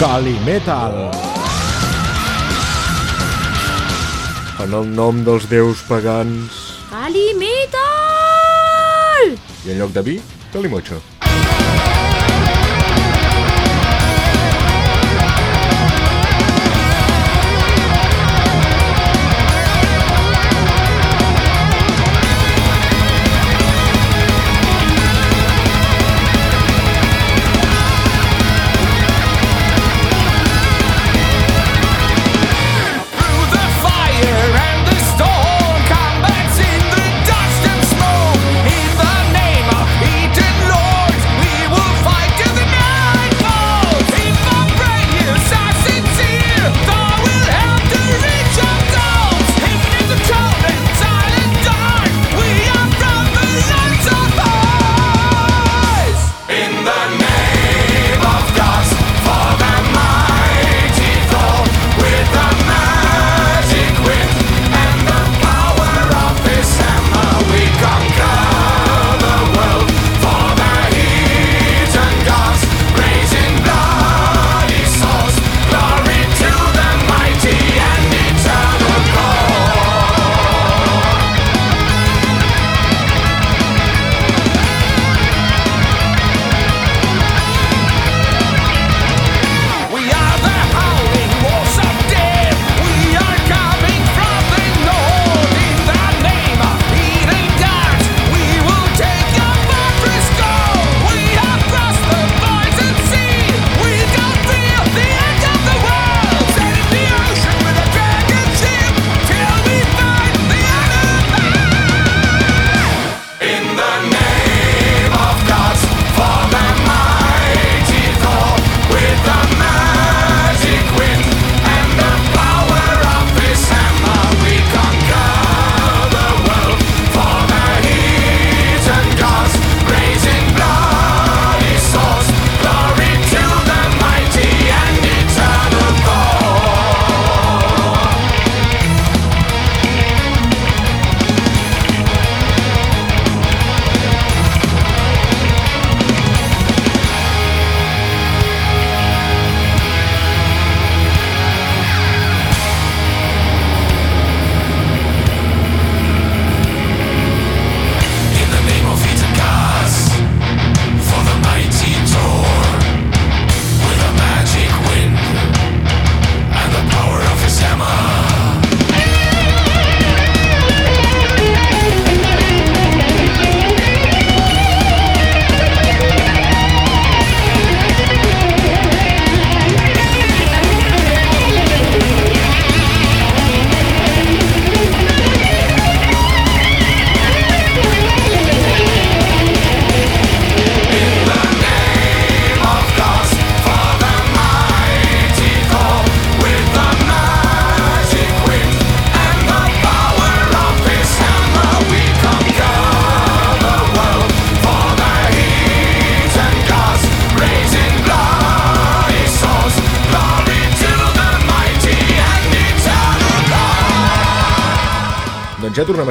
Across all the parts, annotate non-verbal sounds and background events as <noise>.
Cali Metal. En el nom dels déus pagans Calimetal! i en lloc de vi, calimocho.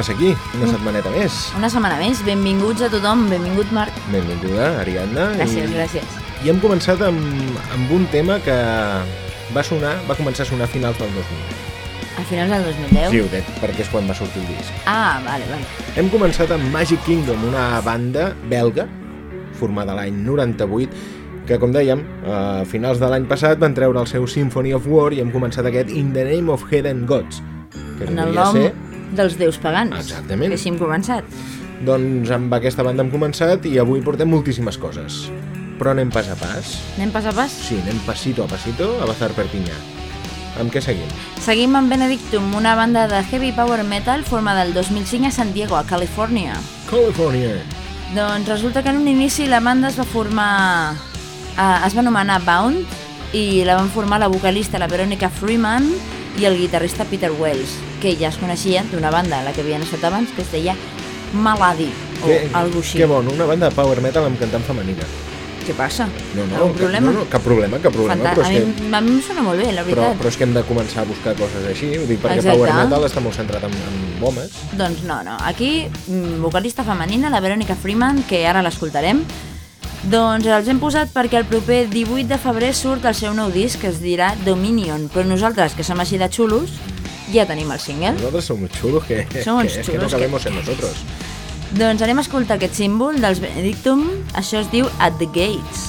God. Ja tornem a ser aquí, una setmaneta més. Una setmana més, benvinguts a tothom, benvingut Marc. Benvinguda, Ariadna. Gràcies, I, gràcies. I hem començat amb, amb un tema que va sonar, va començar a sonar a finals del 2000. A finals del 2010? Sí, ho dic, perquè és quan va sortir el disc. Ah, vale, vale. Hem començat amb Magic Kingdom, una banda belga formada l'any 98 que, com dèiem, a finals de l'any passat van treure el seu Symphony of War i hem començat aquest In the Name of Hidden Gods, que En el nom ser... dels déus pagans. Exactament. Que així hem començat. Doncs amb aquesta banda hem començat i avui portem moltíssimes coses. Però anem pas a pas. Anem pas a pas? Sí, anem pasito a pasito a Bazar Perpinyà. Amb què seguim? Seguim amb Benedictum, una banda de heavy power metal formada el 2005 a San Diego, a Califòrnia. California. Doncs resulta que en un inici la banda es va formar... Eh, es va anomenar Bound i la van formar la vocalista, la Veronica Freeman i el guitarrista Peter Wells, que ja es coneixien d'una banda a la que havien estat abans, que es deia Maladi, o que, alguna així. Que bon, una banda de power metal amb cantant femenina. Què passa? No, no, Algun cap- problema? No, no, cap problema, cap problema. Fanta- Però, a, és mi, que, a mi em sona molt bé, la però, veritat. però és que hem de començar a buscar coses així, vull dir, perquè Exacte. power metal està molt centrat en, en homes. Doncs no, no. Aquí, mm, vocalista femenina, la Veronica Freeman, que ara l'escoltarem, Doncs els hem posat perquè el proper 18 de febrer surt el seu nou disc que es dirà Dominion, però nosaltres, que som així de xulos, ja tenim el single. Nosotros somos chulos que, <laughs> Som que, es que no xulos que- cabemos en nosotros. Doncs anem a escoltar aquest símbol dels Benedictum, això es diu At the Gates.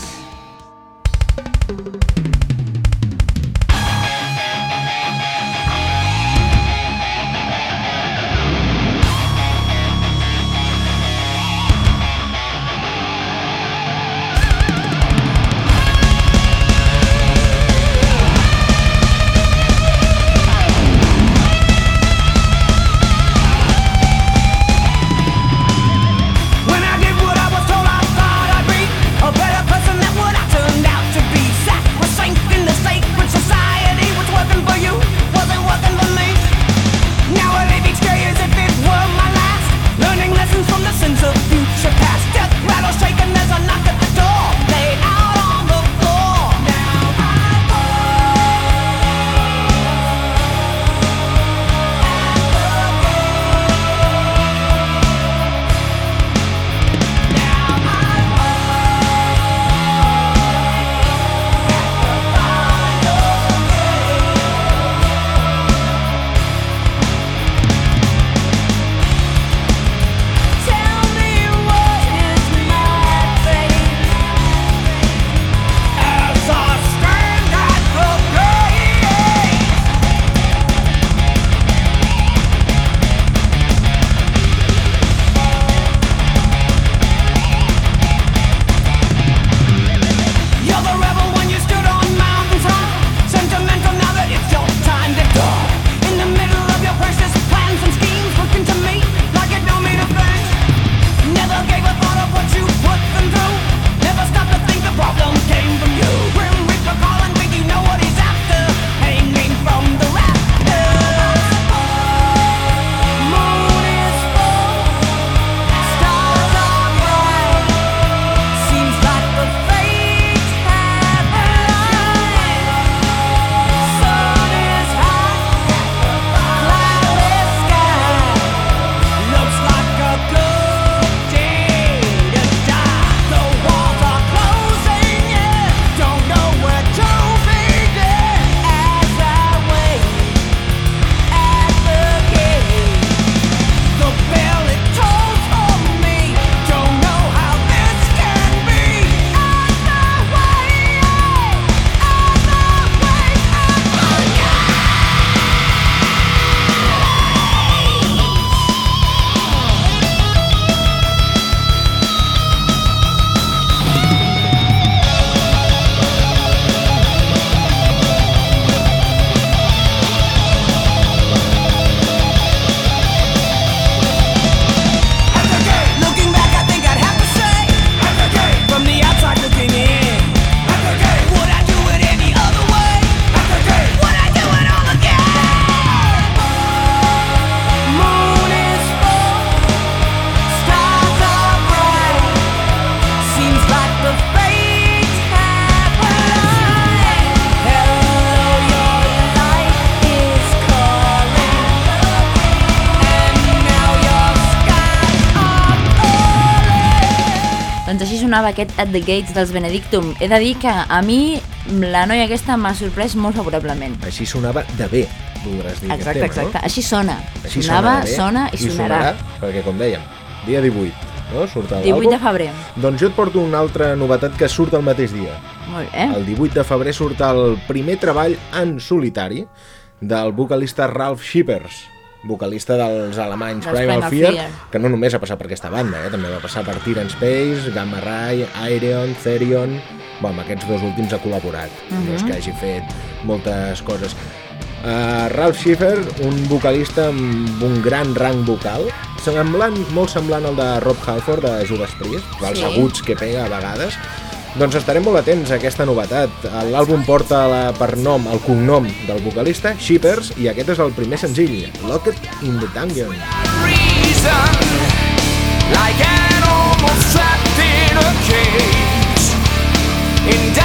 Sonava aquest At the Gates dels Benedictum. He de dir que a mi la noia aquesta m'ha sorprès molt favorablement. Així sonava de bé, voldràs dir. Exacte, tema, exacte. No? Així sona. Així Sonava, de bé, sona i sonarà. Perquè, com dèiem, dia 18, no? Surt el 18 de febrer. Doncs jo et porto una altra novetat que surt el mateix dia. Molt bé. El 18 de febrer surt el primer treball en solitari del vocalista Ralph Shippers, vocalista dels alemanys Dels Primal, Primal Fear, Fear. que no només ha passat per aquesta banda, eh? també va passar per Tyrann Space, Gamma Ray, Aereon, Therion... Bueno, amb aquests dos últims ha col·laborat, no és que hagi fet moltes coses. Uh, Ralph Schiffer, un vocalista amb un gran rang vocal, semblant, molt semblant al de Rob Halford de Judas Priest, els Sí. aguts que pega a vegades. Doncs estarem molt atents a aquesta novetat. L'àlbum porta la, per nom el cognom del vocalista, Shippers, i aquest és el primer senzill, Locked in the Dungeon. like animals trapped in a cage in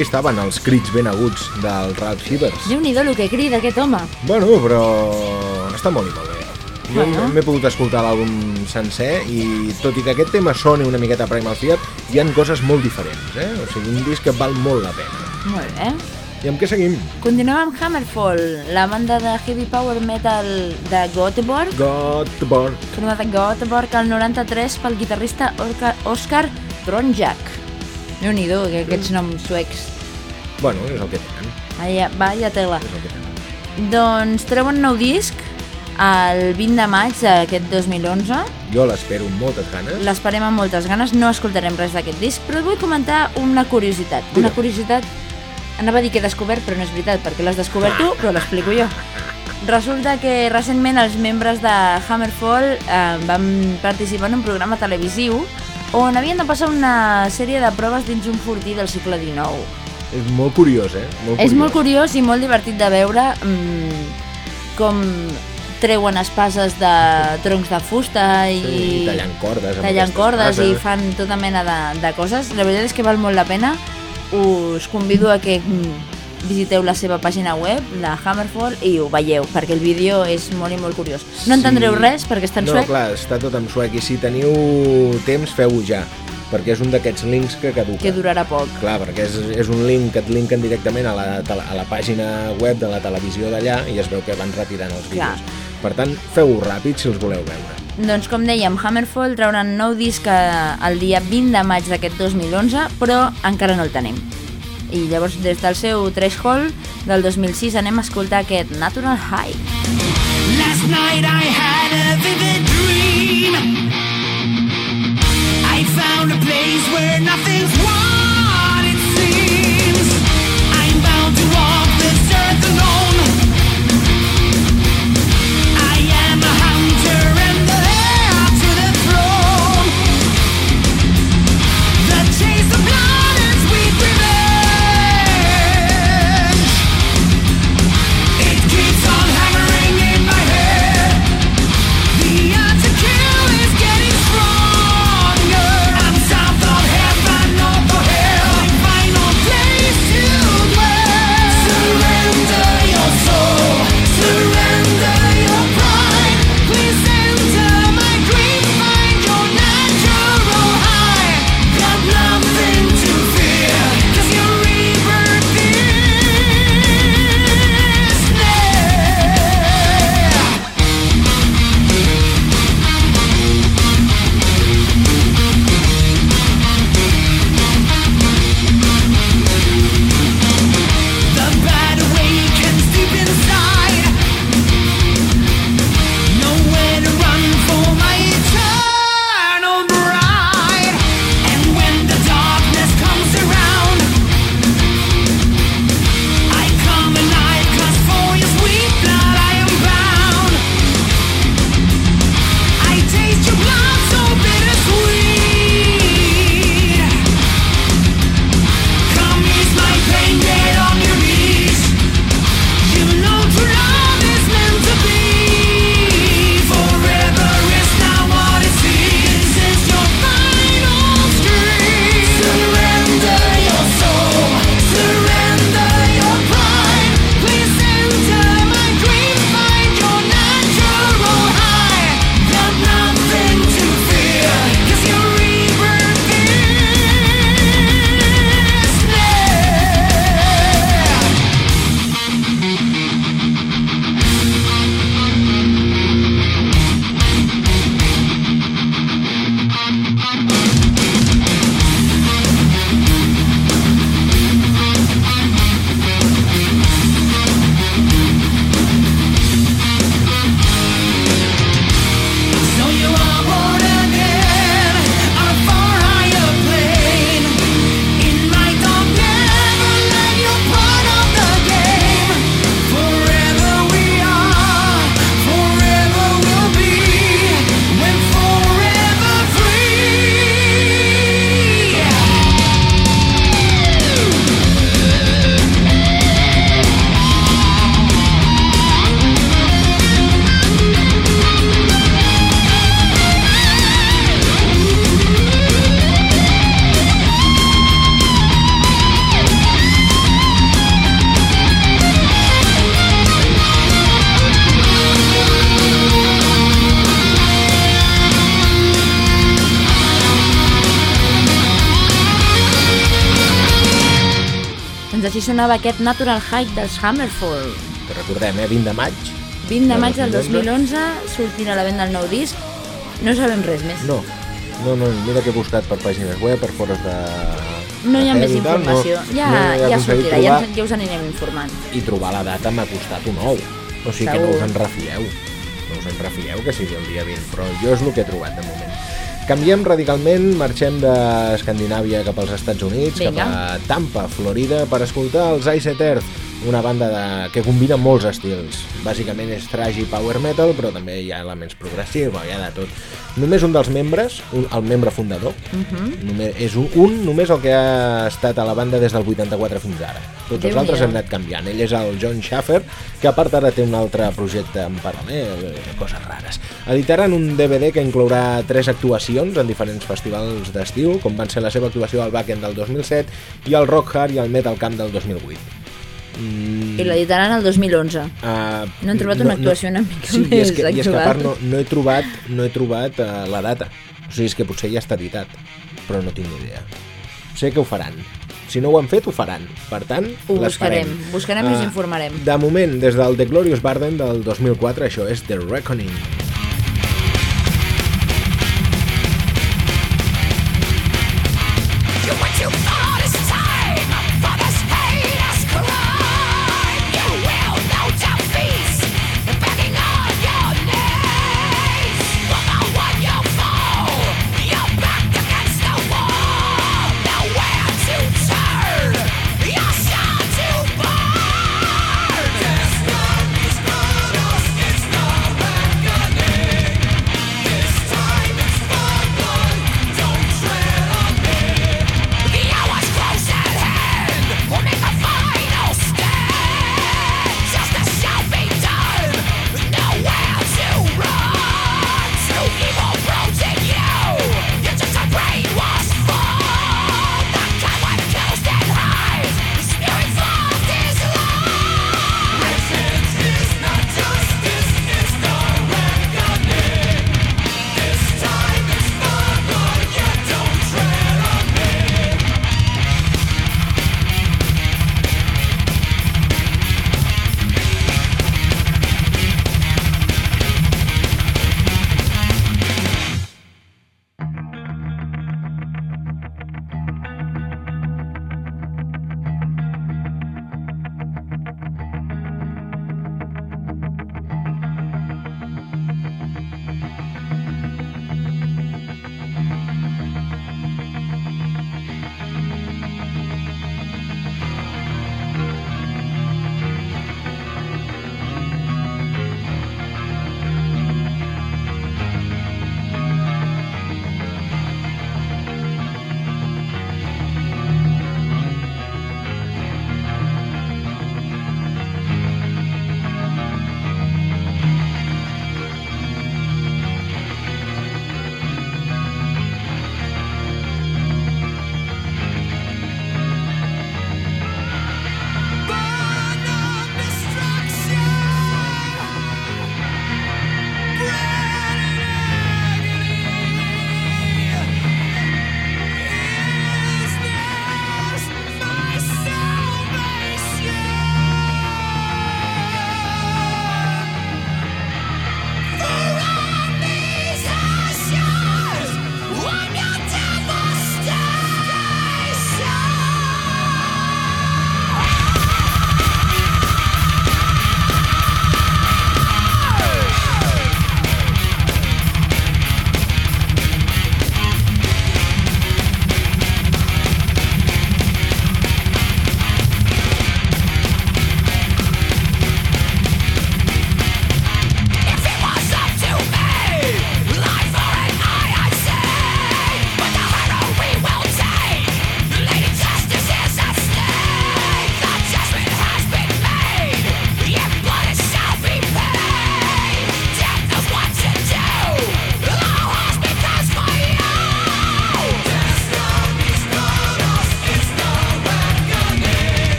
aquí estaven els crits ben aguts del Ralph Shivers. Déu-n'hi-do el que crida aquest home. Bueno, però està molt i molt bé. Jo Bueno. m'he pogut escoltar l'àlbum sencer i tot i que aquest tema soni una miqueta Primal Fear, hi han coses molt diferents, eh? O sigui, un disc que val molt la pena. Molt bé. I amb què seguim? Continuem amb Hammerfall, la banda de heavy power metal de Göteborg, Godborg. formada a Göteborg al 93 pel guitarrista Oscar Tronjak. Déu-n'hi-do, que aquests noms suecs. Bueno, és el que tenen. Vaya, vaya tela. És el que tenen. Doncs treuen nou disc el 20 de maig d'aquest 2011. Jo l'espero amb moltes ganes. L'esperem amb moltes ganes, no escoltarem res d'aquest disc, però vull comentar una curiositat. Una Digue'm. curiositat, anava a dir que he descobert, però no és veritat, perquè l'has descobert tu, però l'explico jo. <laughs> Resulta que recentment els membres de Hammerfall eh, van participar en un programa televisiu on havien de passar una sèrie de proves dins un fortí del segle XIX. És molt curiós, eh? Molt És molt curiós i molt divertit de veure mm, com treuen espases de troncs de fusta i, Sí, tallant cordes. amb tallant aquestes cordes i fan tota mena de, de coses. La veritat és que val molt la pena. Us convido a que mm, visiteu la seva pàgina web, la Hammerfall, i ho veieu, perquè el vídeo és molt i molt curiós. No entendreu Sí. res perquè està en no, suec, clar, està tot en suec i si teniu temps feu-ho ja, perquè és un d'aquests links que caduca. que durarà poc. Clar, perquè és, és un link que et linken directament a la, a la pàgina web de la televisió d'allà i es veu que van retirant els Clar. vídeos. Per tant, feu-ho ràpid si els voleu veure. Doncs com dèiem, Hammerfall trauran nou disc eh, el dia 20 de maig d'aquest 2011, però encara no el tenim. I llavors des del seu threshold del 2006 anem a escoltar aquest Natural High. Last night I had a vivid dream. I found a place where nothing's what it seems. I'm bound to walk this earth alone. Sonava aquest Natural High dels Hammerfall. Que recordem, eh? 20 de maig. 20 de maig del 2011. 2011, sortint a la venda el nou disc. No sabem res més. No, no, no, mira que he buscat per pàgines web, per fores de... No hi ha més informació. no, ja, no ja aconseguit sortirà, ja, trobar, ens- ja us anirem informant. I trobar la data m'ha costat un ou. O sigui que no Segur. us en refieu. No us en refieu que sigui el dia 20, però jo és el que he trobat de moment. Canviem radicalment, marxem d'Escandinàvia cap als Estats Units, Vinga. cap a Tampa, Florida, per escoltar els Ice Earth, una banda de... que combina molts estils. Bàsicament és trash i power metal, però també hi ha elements progressius, hi ha de tot. Només un dels membres, un, el membre fundador, Mhm. només, és un, un, només el que ha estat a la banda des del 84 fins ara. Tots els Déu-n'hi-do. altres han anat canviant. Ell és el John Schaffer, que a part ara té un altre projecte en paral·lel, eh, coses rares. Editaran un DVD que inclourà tres actuacions en diferents festivals d'estiu, com van ser la seva actuació al Backend del 2007 i el Rock Hard i el Metal Camp del 2008. Mm, I l'editaran el 2011. Uh, No han trobat una actuació una mica sí, i és més que, i és que a actual. part no, no he trobat, no he trobat uh, la data. O sigui, és que potser ja està editat, però no tinc ni idea. Sé que ho faran. Si no ho han fet, ho faran. Per tant, Ho buscarem. farem. Buscarem i us Ah, informarem. De moment, des del The Glorious Barden del 2004, això és The Reckoning.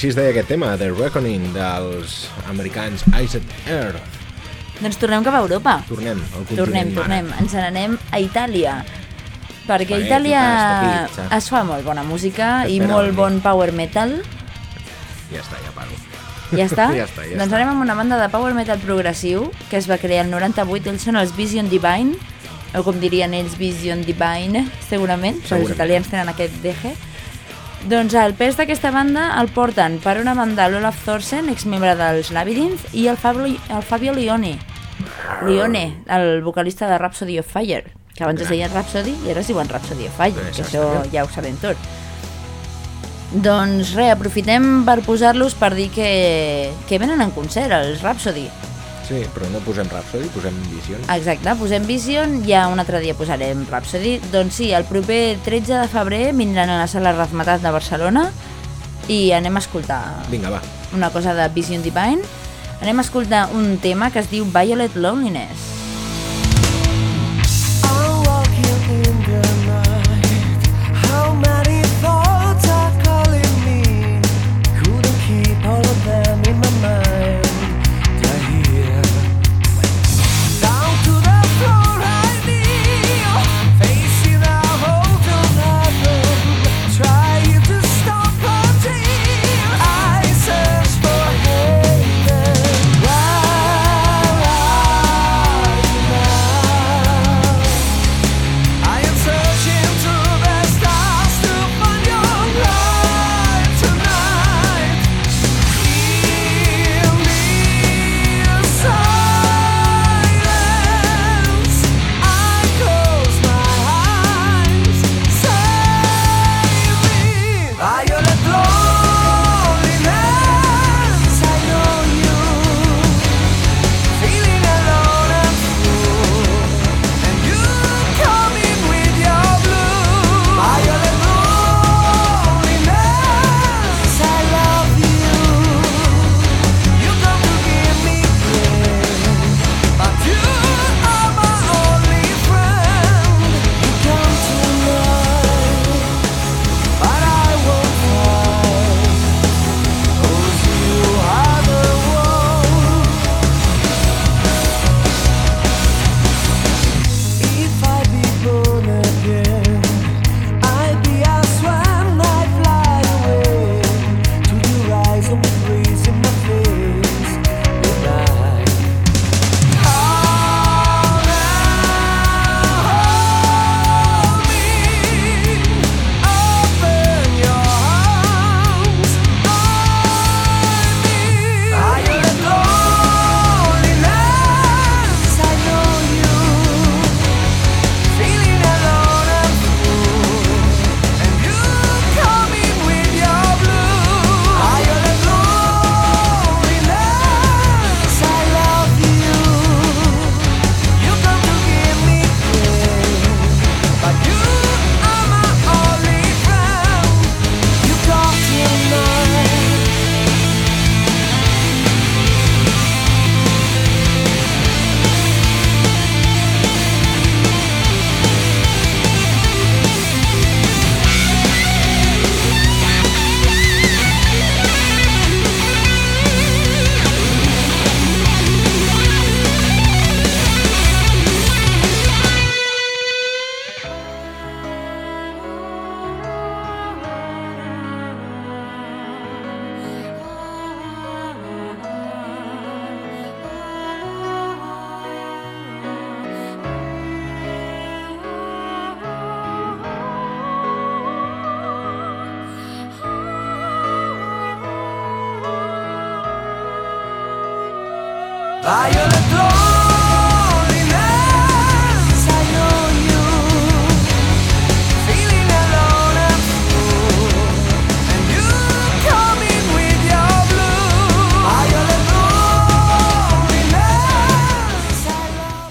Així es deia aquest tema, The Reckoning, dels americans Iced Earth. Doncs tornem cap a Europa. Tornem al continent Tornem, tornem. Ens n'anem a Itàlia. perquè Paquet, Itàlia pizza. es fa molt bona música i molt bon power metal. Ja està, ja paro. Ja està? <laughs> Ja està, ja doncs anem amb una banda de power metal progressiu que es va crear el 98, ells són els Vision Divine, o com dirien ells, Vision Divine, segurament, però els Segurament. italians tenen aquest DG. Doncs el pes d'aquesta banda el porten per una banda l'Olaf Thorsen, exmembre dels Labyrinth, i el Fabio, el Fabio Lione, Lione, el vocalista de Rhapsody of Fire, que abans es deia Rhapsody i ara es diuen Rhapsody of Fire, que això ja ho sabem tot. Doncs res, aprofitem per posar-los per dir que, que venen en concert, els Rhapsody. Sí, però no posem Rhapsody, posem Vision. Exacte, posem Vision, ja un altre dia posarem Rhapsody. Doncs sí, el proper 13 de febrer vindran a la sala Razmetat de Barcelona i anem a escoltar Vinga, va. una cosa de Vision Divine. Anem a escoltar un tema que es diu Violet Loneliness.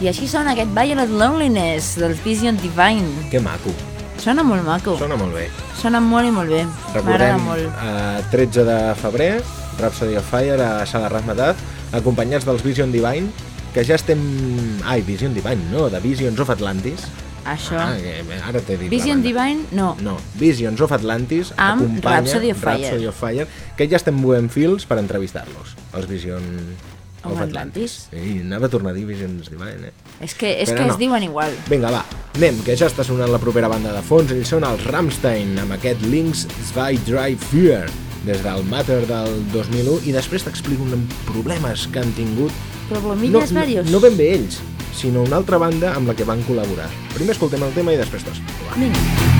I així sona aquest Violet Loneliness dels Vision Divine. Que maco. Sona molt maco. Sona molt bé. Sona molt i molt bé. Recordem, molt. eh, 13 de febrer, Rhapsody of Fire a Sala Razmetat, acompanyats dels Vision Divine, que ja estem... Ai, Vision Divine, no, de Visions of Atlantis. Això. Ah, ara t'he dit Vision. Divine, no. No, Visions of Atlantis Amb acompanya Rhapsody of Fire. Rhapsody of Fire, que ja estem movent fils per entrevistar-los. Els Vision Of Atlantis. Sí, anava a tornar a dir Visions Divine, eh? És que, és Però que no. es diuen igual. Vinga, va, anem, que ja està sonant la propera banda de fons. Ells són els Rammstein, amb aquest Links Zwei Drei Vier, des del Matter del 2001, i després t'explico uns problemes que han tingut... Problemilles no, varios. no ben bé ells, sinó una altra banda amb la que van col·laborar. Primer escoltem el tema i després t'ho explico. va. Vinga.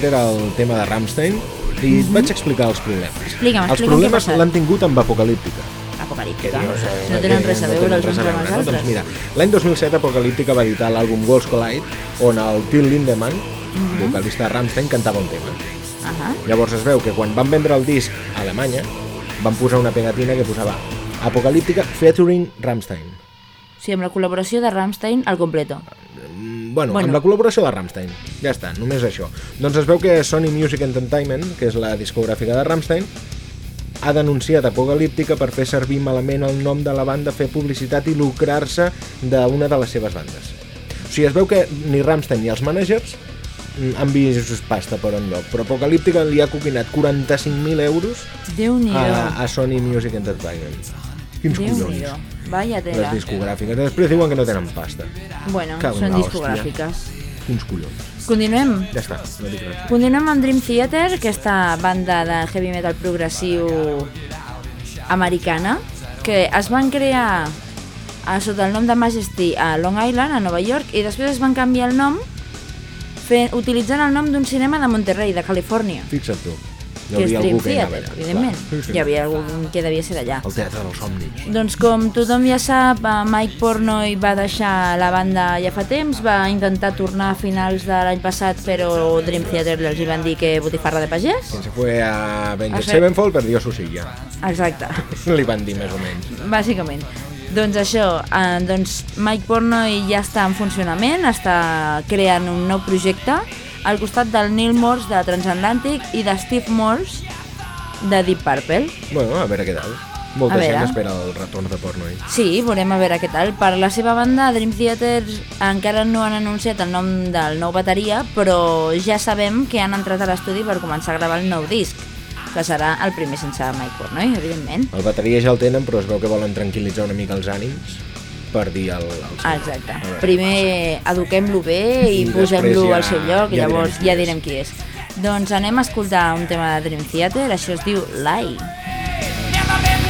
Aquest era el tema de Rammstein i et vaig explicar els problemes. Explica'm, els problemes l'han tingut amb Apocalíptica. Apocalíptica. dius, eh, No tenen res a no veure tenen els uns amb els no? altres. Doncs mira, l'any 2007 Apocalíptica va editar l'àlbum Ghost Collide, on el Till Lindemann, Mhm. vocalista de Rammstein, cantava un tema. Ahà. Llavors es veu que quan van vendre el disc a Alemanya, van posar una pegatina que posava Apocalíptica featuring Rammstein. O sigui, amb la col·laboració de Rammstein al completo. Bueno, Bueno. amb la col·laboració de Rammstein. Ja està, només això. Doncs es veu que Sony Music Entertainment, que és la discogràfica de Rammstein, ha denunciat Apocalíptica per fer servir malament el nom de la banda, fer publicitat i lucrar-se d'una de les seves bandes. O sigui, es veu que ni Rammstein ni els managers mm, han vist pasta per enlloc, però Apocalíptica li ha coquinat 45.000 euros a, a Sony Music Entertainment. Quins collons. Déu-n'hi-do. Vaya Les tela. discogràfiques. Després diuen que no tenen pasta. Bueno, Cago són discogràfiques. Quins collons. Continuem. Ja està, no dic res. Continuem amb Dream Theater, aquesta banda de heavy metal progressiu americana, que es van crear a, sota el nom de Majesty a Long Island, a Nova York, i després es van canviar el nom fent, utilitzant el nom d'un cinema de Monterrey, de Califòrnia, Fixa't tu. Hi que és Dream Theater, evidentment. Sí, sí. Hi havia algú que devia ser d'allà. El teatre dels somnis. Doncs com tothom ja sap, eh, Mike Pornoy va deixar la banda ja fa temps, va intentar tornar a finals de l'any passat, però Dream Theater els hi van dir que botifarra de pagès. Que se fue a Avenged? Sevenfold, perdió su silla. Exacte, <laughs> Li van dir més o menys. bàsicament. Doncs això, eh, doncs Mike Pornoy ja està en funcionament, està creant un nou projecte al costat del Neil Morse de Transatlantic i de Steve Morse de Deep Purple. Bueno, a veure què tal. Molta A gent veure. espera el retorn de Portnoy. Sí, veurem a veure què tal. Per la seva banda, Dream Theater encara no han anunciat el nom del nou bateria, però ja sabem que han entrat a l'estudi per començar a gravar el nou disc, que serà el primer sense Mike Portnoy, evidentment. El bateria ja el tenen, però es veu que volen tranquil·litzar una mica els ànims per dir el, el seu. Exacte. Primer eduquem-lo bé i, I posem-lo ja- al seu lloc i ja llavors ja direm qui és. Doncs anem a escoltar un tema de Dream Theater, això es diu Lie. Never been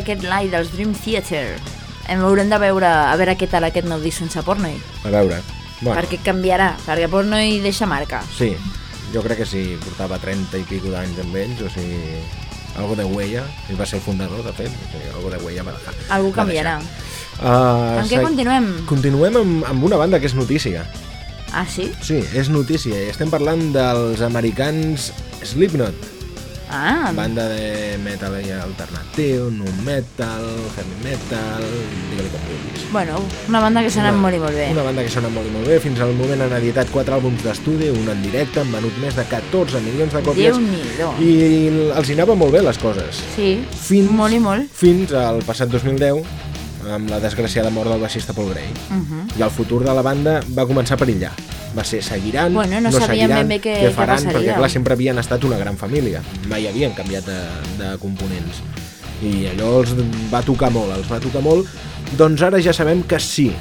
aquest Lie dels Dream Theater. Hem haurem de veure a veure què tal aquest nou disc sense Portnoy. A veure. Bueno, Perquè canviarà, perquè Portnoy deixa marca. sí, jo crec que sí, portava 30 i pico d'anys amb ells, o sigui, algo de huella, ell va ser el fundador, de fet, o sigui, algo de huella va deixar. Algú canviarà. Uh, Amb què continuem? Continuem amb, amb una banda que és notícia. Ah, sí? Sí, és notícia. Estem parlant dels americans Slipknot. Ah, Banda de metal i alternatiu, nu metal, heavy metal, digue-li com vulguis. bueno, una banda que sona molt i molt bé. Una banda que sona molt i molt bé. Fins al moment han editat 4 àlbums d'estudi, un en directe, han venut més de 14 milions de còpies. I els hi anava molt bé les coses. Sí, Fins, molt i molt. Fins al passat 2010, amb la desgraciada mort del baixista Paul Gray. Uh -huh. I el futur de la banda va començar a perillar. Va ser, seguiran, Bueno, no no sabíem seguiran, ben bé què- què què faran, passaria. perquè clar, sempre havien estat una gran família. Mai havien canviat de, de components. I allò els va tocar molt, els va tocar molt. Doncs ara ja sabem que sí,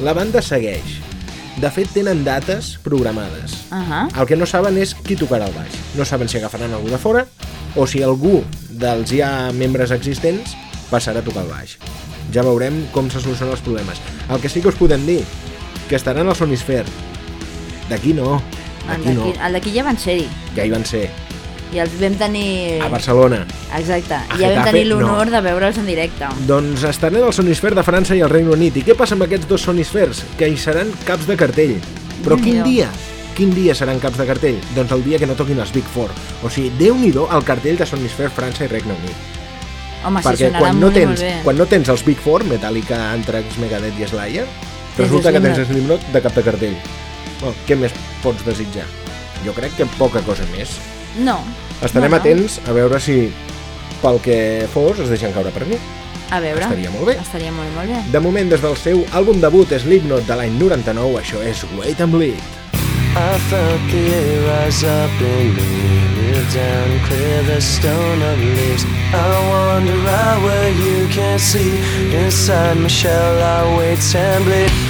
la banda segueix. De fet, tenen dates programades. Uh -huh. El que no saben és qui tocarà el baix. No saben si agafaran algú de fora o si algú dels ja membres existents passarà a tocar el baix. Ja veurem com se solucionen els problemes. El que sí que us podem dir, que estaran al Sonisphere. D'aquí no, El d'aquí no. el d'aquí ja van ser-hi. Ja hi van ser. I els vam tenir... A Barcelona. Exacte. A ja vam tenir l'honor no. de veure'ls en directe. Doncs estaran al Sonisphere de França i al Regne Unit. I què passa amb aquests dos Sonispheres? Que hi seran caps de cartell. Però quin Déu-n'hi-do. dia? Quin dia seran caps de cartell? Doncs el dia que no toquin els Big Four. O sigui, déu-n'hi-do el cartell de Sonisphere França i Regne Unit. Home, perquè quan no, i tens, quan no tens els Big Four, Metallica, Anthrax, Megadeth i Slayer, resulta que tens Slipknot de cap de cartell. Bueno, què més pots desitjar? Jo crec que poca cosa més. No. Estarem no, no. atents a veure si pel que fos es deixen caure per mi. A veure. Estaria molt bé. Estaria molt molt bé. De moment, des del seu àlbum debut Slipknot de l'any 99, això és Wait and Bleed. I felt the air rise up in me, kneel down, clear the stone of leaves. I wander out where you can't see. Inside my shell, I wait and bleed.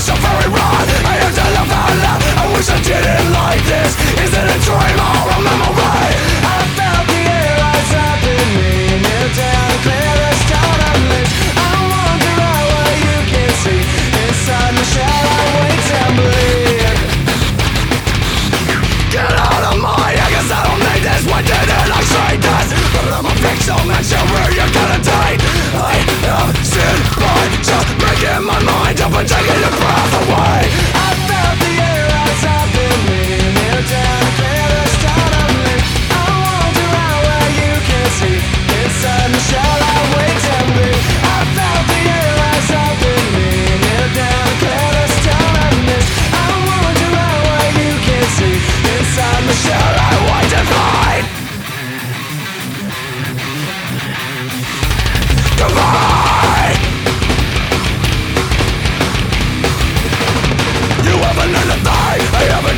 So very wrong. I loud. I wish I didn't like this. Is it a dream or a memory? I felt the air rise up in me. Clear stone. I where you can see. Inside my shell, I wait and bleed. Get out of my I guess I don't need this Why didn't I say this? But I'm a victim and so Don't be taking the breath away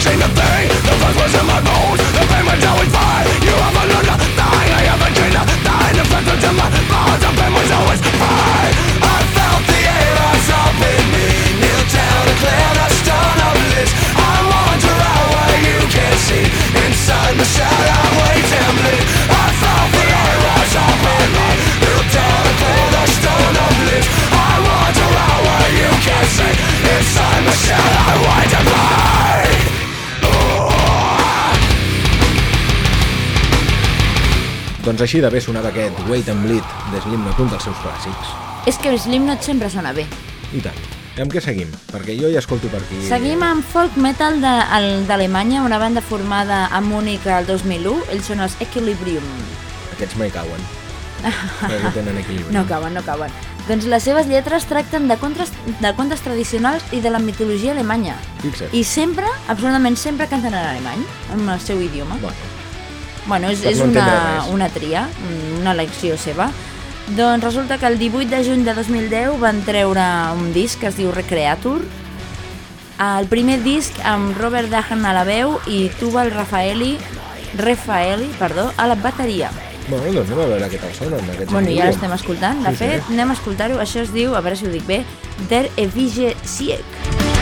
I haven't changed a thing. The flesh was in my bones, the pain was always fine You Doncs així de bé sonava aquest Wait and Bleed de Slipknot, un dels seus clàssics. És que Slipknot sempre sona bé. I tant. Amb què seguim? Perquè jo ja escolto per aquí... Seguim amb folk metal d'Alemanya, una banda formada a Múnich el 2001. Ells són els Equilibrium. Aquests mai cauen. Perquè tenen equilibri. <laughs> No cauen, no cauen. Doncs les seves lletres tracten de contes, de contes tradicionals i de la mitologia alemanya. Fixa't. I sempre, absolutament sempre, canten en alemany, en el seu idioma. Bueno, Bueno, és, Per és una, una tria, una elecció seva. Doncs resulta que el 18 de juny de 2010 van treure un disc que es diu Recreatur. El primer disc amb Robert Dahan a la veu i Tubal Rafaeli, Rafaeli perdó, a la bateria. Bueno, doncs anem a veure què tal sonen aquests Bueno, ja l'estem escoltant. De Sí, sí. fet, anem a escoltar-ho. Això es diu, a veure si ho dic bé, Der Evige Sieg.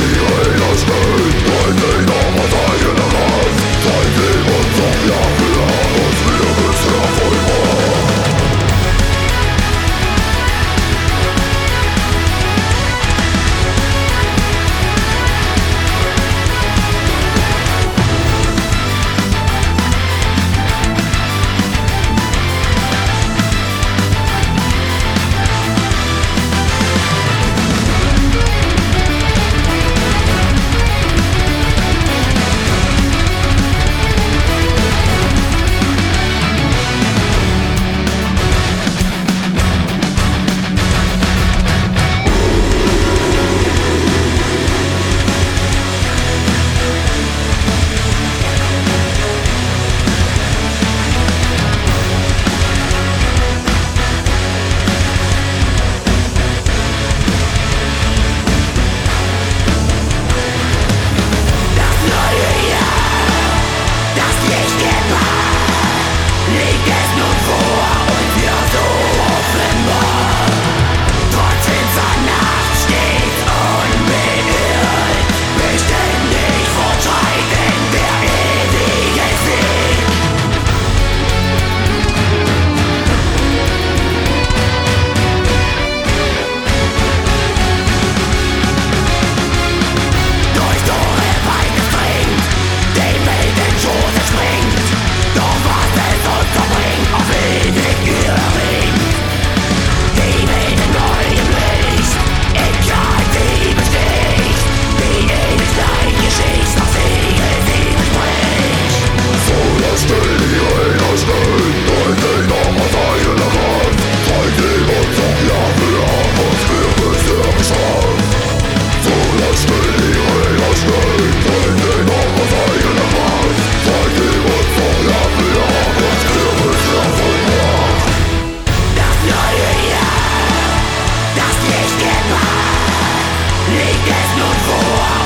liegt es nun vor?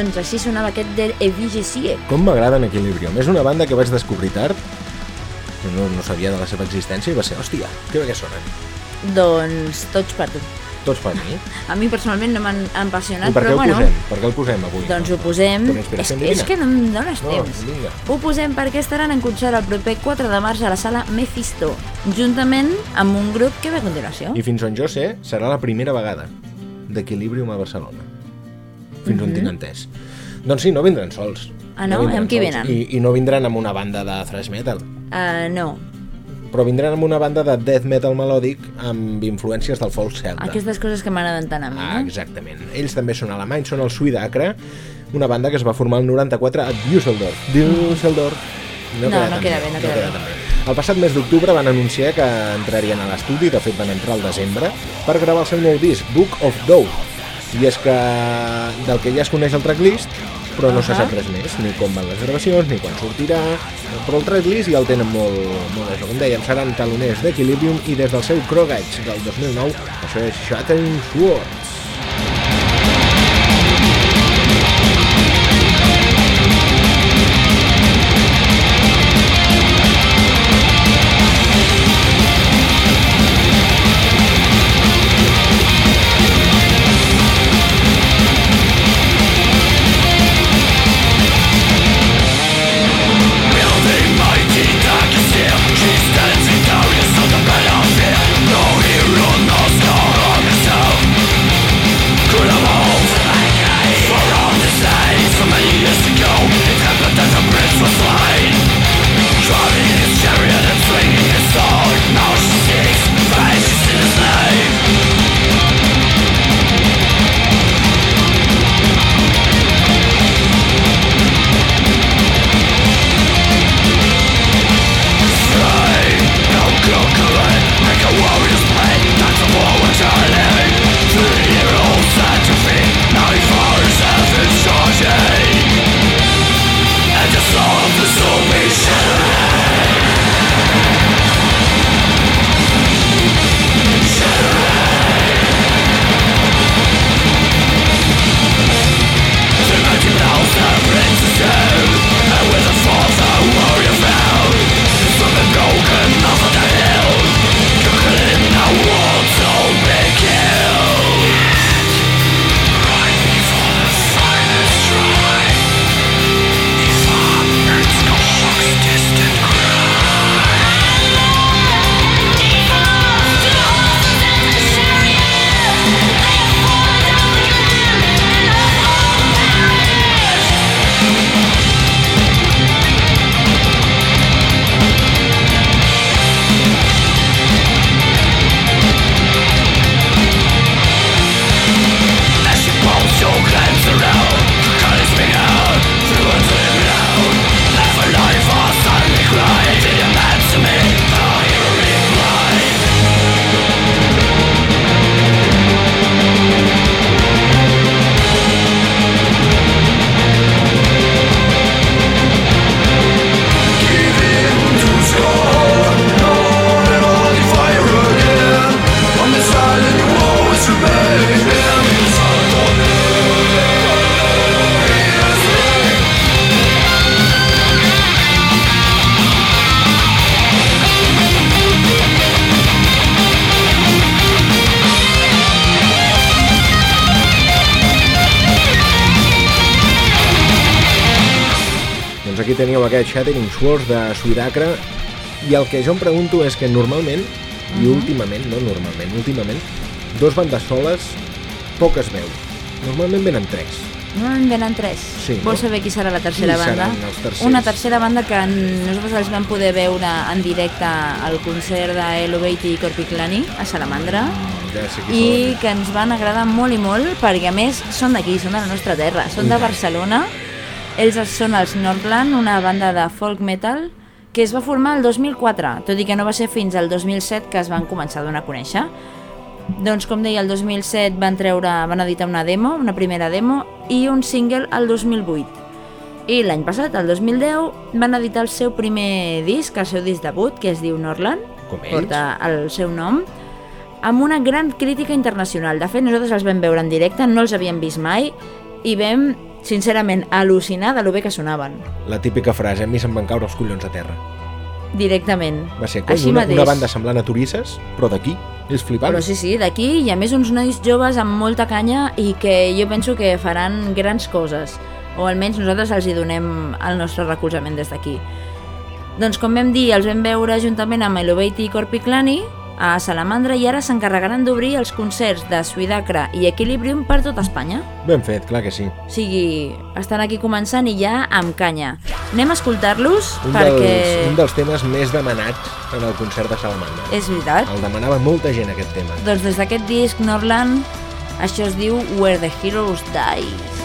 Doncs així sonava aquest Der Evige Sieg. Com m'agraden Equilibrium. És una banda que vaig descobrir tard, que no, no sabia de la seva existència i va ser, hòstia, que bé que sonen. Doncs tots per tu. Tots per mi. A mi personalment no m'han apassionat, però bueno... posem? Per què el posem avui? Doncs ho posem... És, és que no em dones No, temps. vinga. Ho posem perquè estaran en concert el proper 4 de març a la sala Mephisto, juntament amb un grup que ve a continuació. I fins on jo sé, serà la primera vegada d'Equilibrium a Barcelona. Fins on tinc entès. Doncs sí, no vindran sols. Mhm. Ah, no? vindran Amb qui sols. venen? I, I no vindran amb una banda de thrash metal, Uh, no, però vindran amb una banda de death metal melòdic amb influències del folk celta. aquestes coses que m'agraden tant a mi, Ah, no? exactament. Ells també són alemanys, són el Suidacre, una banda que es va formar el 94 a Düsseldorf. Düsseldorf. No, queda no queda bé, no queda bé. tan El passat mes d'octubre van anunciar que entrarien a l'estudi, de fet van entrar al desembre, per gravar el seu nou disc, Book of Dough. I és que del que ja es coneix el tracklist, però no se Ahà. sap res més, ni com van les gravacions, ni quan sortirà, però el tracklist ja el tenen molt, molt això. Com dèiem, seran taloners d'Equilibrium i des del seu Krogage del 2009, això és Shattering Swords. Teníeu aquest Shattering Swords de Suidacre i el que jo em pregunto és que normalment, i últimament, no normalment, últimament, dos bandes soles poc es veu. Normalment venen tres. No en venen tres. Sí, no? Vols saber qui serà la tercera Qui banda? Una tercera banda que nosaltres els vam poder veure en directe al concert de Elevate i Corpiclani a Salamandra Ja sé i són. que ens van agradar molt i molt perquè a més són d'aquí, són de la nostra terra, són de Barcelona. Ells són els Nordland, una banda de folk metal que es va formar el 2004, tot i que no va ser fins al 2007 que es van començar a donar a conèixer. Doncs com deia, el 2007 van treure, van editar una demo, una primera demo, i un single al 2008. I l'any passat, el 2010, van editar el seu primer disc, el seu disc debut, que es diu Norland, Com ells. porta el seu nom, amb una gran crítica internacional. De fet, nosaltres els vam veure en directe, no els havíem vist mai, i vam, sincerament, al·lucinar de lo bé que sonaven, La típica frase, a mi se'm van caure els collons a terra. directament. Va ser, coi, Així una, mateix. una banda semblant a Turisses, però d'aquí, és flipant. Però sí, sí, d'aquí i a més uns nois joves amb molta canya i que jo penso que faran grans coses o almenys nosaltres els hi donem el nostre recolzament des d'aquí. Doncs com vam dir, els vam veure juntament amb Elevate i Corpiclani a Salamandra i ara s'encarregaran d'obrir els concerts de Suidacre i Equilibrium per tot Espanya. Ben fet, clar que sí. O sigui, estan aquí començant i ja amb canya. Anem a escoltar-los perquè... dels, un dels temes més demanats en el concert de Salamandra. És veritat. El demanava molta gent, aquest tema. Doncs des d'aquest disc Norland, això es diu Where the Heroes Die.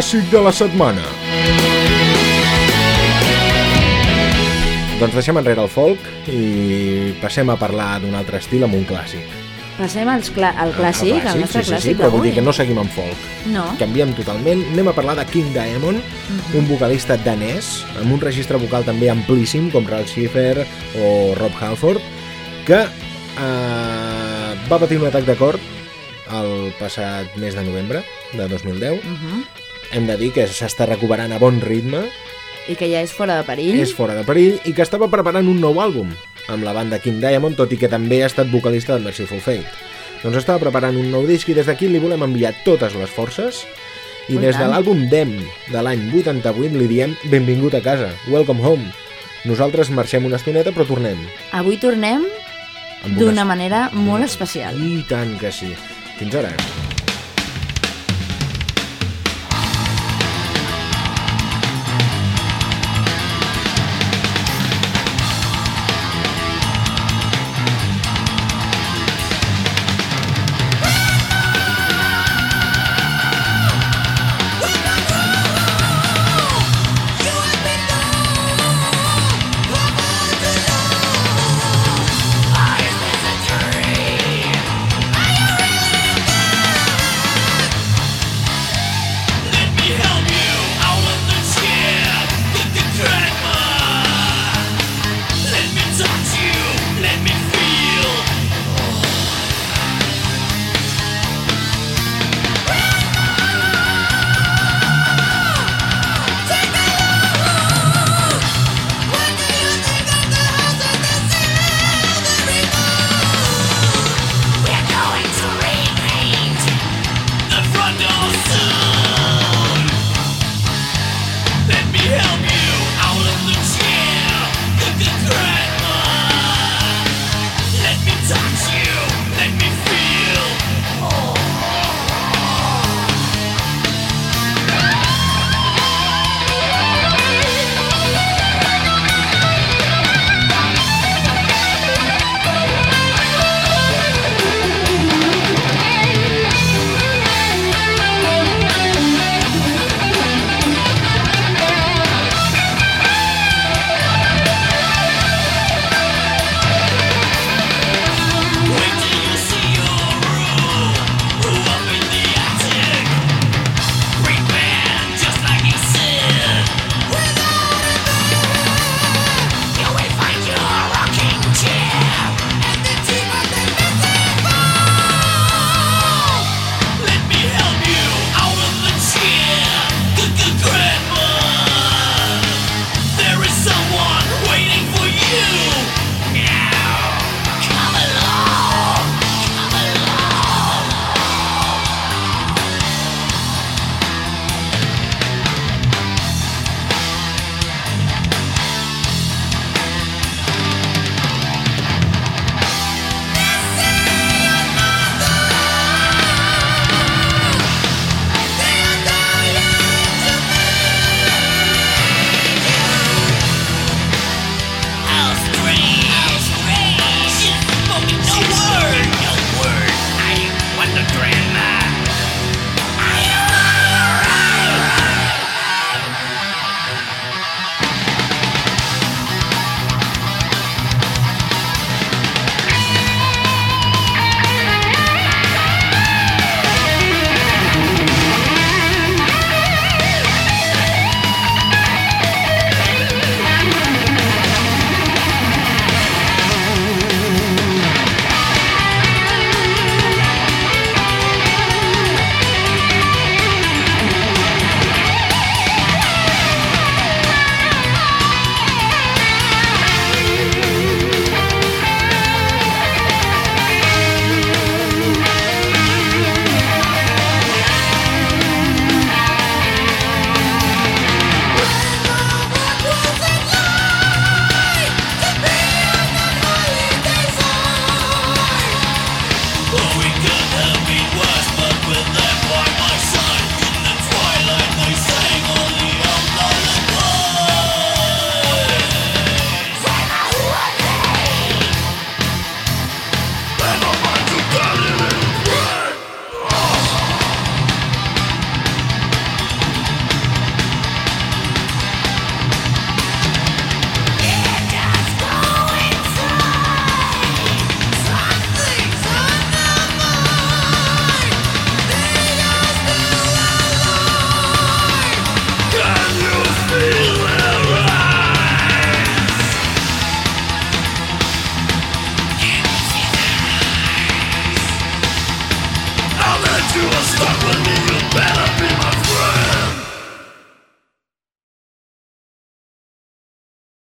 Clàssic de la setmana. Doncs deixem enrere el folk i passem a parlar d'un altre estil amb un clàssic. Passem als cla al clàssic, al nostre sí, sí, sí, clàssic però vull dir que no seguim amb folk. No. Canviem totalment, anem a parlar de King Diamond, Mhm. un vocalista danès, amb un registre vocal també amplíssim, com Ralph Schiffer o Rob Halford, que eh, va patir un atac de cor el passat mes de novembre de 2010. Mhm. Hem de dir que s'està recuperant a bon ritme, I que ja és fora de perill. és fora de perill i que estava preparant un nou àlbum amb la banda King Diamond, tot i que també ha estat vocalista de Merciful Fate. Doncs estava preparant un nou disc i des d'aquí li volem enviar totes les forces i des de tant. l'àlbum Dem de l'any 88 li diem benvingut a casa, welcome home. Nosaltres marxem una estoneta però tornem. Avui tornem d'una manera molt especial. I tant que sí. Fins ara. I